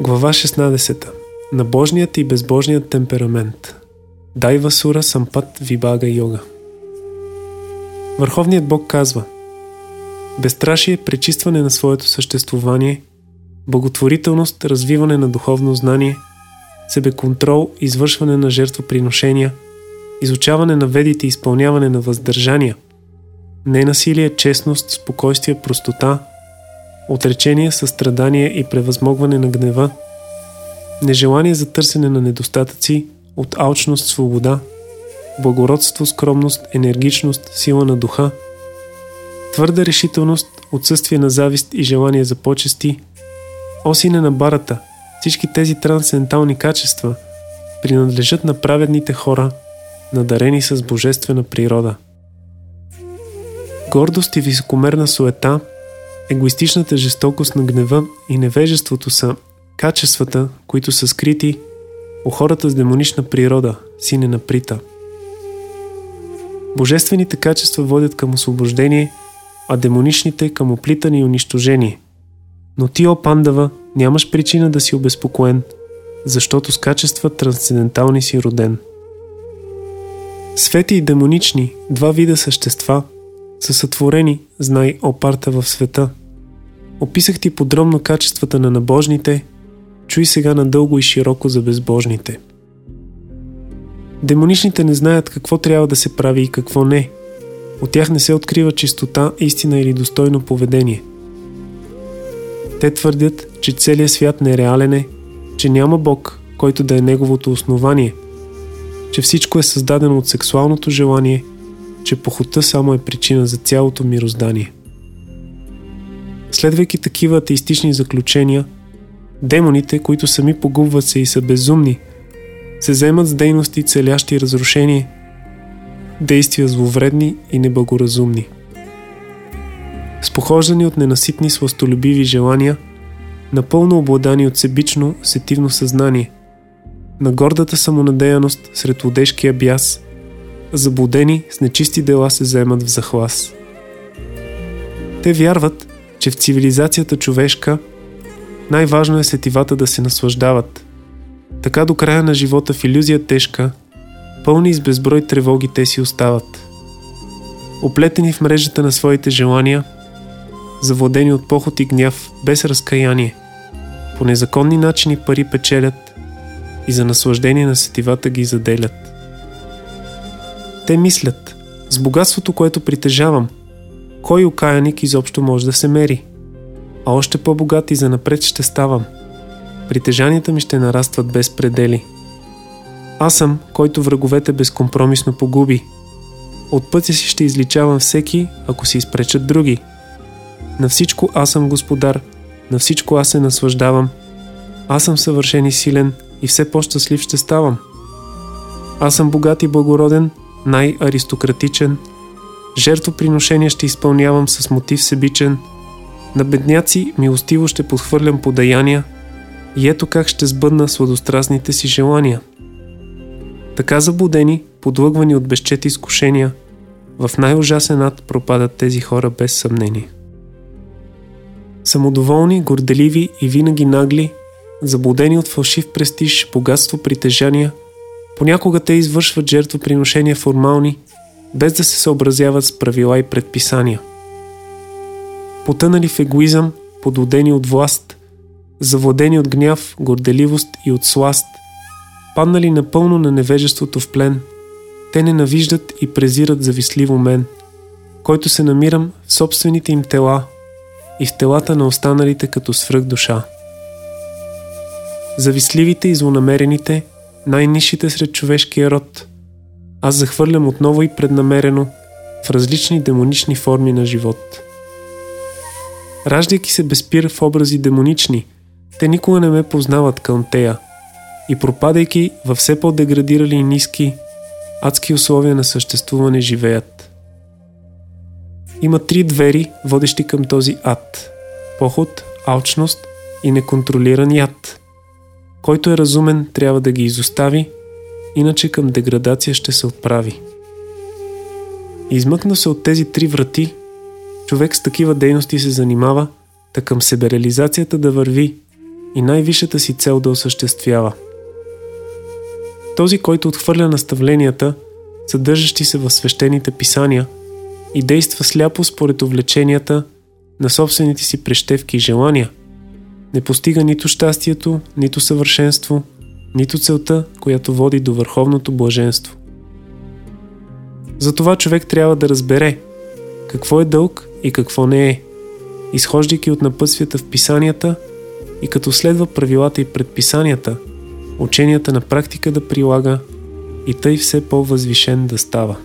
Глава 16. На божният и безбожният темперамент. Дайва Сура Сампат Вибага Йога. Върховният Бог казва Безстрашие, пречистване на своето съществувание, благотворителност, развиване на духовно знание, себеконтрол, извършване на жертвоприношения, изучаване на ведите и изпълняване на въздържания, ненасилие, честност, спокойствие, простота – отречение, състрадание и превъзмогване на гнева, нежелание за търсене на недостатъци, от алчност, свобода, благородство, скромност, енергичност, сила на духа, твърда решителност, отсъствие на завист и желание за почести, осине на барата, всички тези трансцендентални качества принадлежат на праведните хора, надарени с божествена природа. Гордост и високомерна суета – Егоистичната жестокост на гнева и невежеството са качествата, които са скрити у хората с демонична природа, сине на Прита. Божествените качества водят към освобождение, а демоничните към оплитане и унищожение. Но ти, о Пандава, нямаш причина да си обезпокоен, защото с качества трансцендентални си роден. Свети и демонични, два вида същества – са сътворени, знай опарта в света. Описах ти подробно качествата на набожните, чуй сега надълго и широко за безбожните. Демоничните не знаят какво трябва да се прави и какво не. От тях не се открива чистота, истина или достойно поведение. Те твърдят, че целият свят нереален е, че няма Бог, който да е неговото основание, че всичко е създадено от сексуалното желание – че похота само е причина за цялото мироздание. Следвайки такива атеистични заключения, демоните, които сами погубват се и са безумни, се вземат с дейности целящи разрушение, действия зловредни и неблагоразумни. Спохождани от ненаситни свастолюбиви желания, напълно обладани от себично, сетивно съзнание, на гордата самонадеяност сред лудежкия бяс – заблудени с нечисти дела се заемат в захлас. Те вярват, че в цивилизацията човешка най-важно е сетивата да се наслаждават. Така до края на живота в иллюзия тежка, пълни с безброй тревоги те си остават. Оплетени в мрежата на своите желания, завладени от похот и гняв, без разкаяние, по незаконни начини пари печелят и за наслаждение на сетивата ги заделят. Те мислят, с богатството, което притежавам, кой окаяник изобщо може да се мери? А още по-богат и занапред ще ставам. Притежанията ми ще нарастват без предели. Аз съм, който враговете безкомпромисно погуби. От пътя си ще изличавам всеки, ако си изпречат други. На всичко аз съм господар, на всичко аз се наслаждавам. Аз съм съвършен и силен и все по-щастлив ще ставам. Аз съм богат и благороден най-аристократичен, жертвоприношение ще изпълнявам с мотив себичен, на бедняци милостиво ще подхвърлям подаяния и ето как ще сбъдна сладострастните си желания. Така заблудени, подлъгвани от безчети изкушения, в най-ужасен ад пропадат тези хора без съмнение. Самодоволни, горделиви и винаги нагли, заблудени от фалшив престиж, богатство, притежания – Понякога те извършват жертвоприношения формални, без да се съобразяват с правила и предписания. Потънали в егоизъм, пододени от власт, завладени от гняв, горделивост и от сласт, паднали напълно на невежеството в плен, те ненавиждат и презират завистливо мен, който се намирам в собствените им тела и в телата на останалите като свръх душа. Завистливите и злонамерените – най-низшите сред човешкия род. Аз захвърлям отново и преднамерено в различни демонични форми на живот. Раждайки се безпир в образи демонични, те никога не ме познават към тея и пропадайки във все по-деградирали и ниски, адски условия на съществуване живеят. Има три двери, водещи към този ад – поход, алчност и неконтролиран яд – който е разумен, трябва да ги изостави, иначе към деградация ще се отправи. Измъкна се от тези три врати, човек с такива дейности се занимава, да към себереализацията да върви, и най-висшата си цел да осъществява. Този, който отхвърля наставленията, съдържащи се в свещените писания и действа сляпо според увлеченията на собствените си прещевки и желания, не постига нито щастието, нито съвършенство, нито целта, която води до върховното блаженство. Затова човек трябва да разбере какво е дълг и какво не е, изхождайки от напътствията в писанията и като следва правилата и предписанията, ученията на практика да прилага и тъй все по-възвишен да става.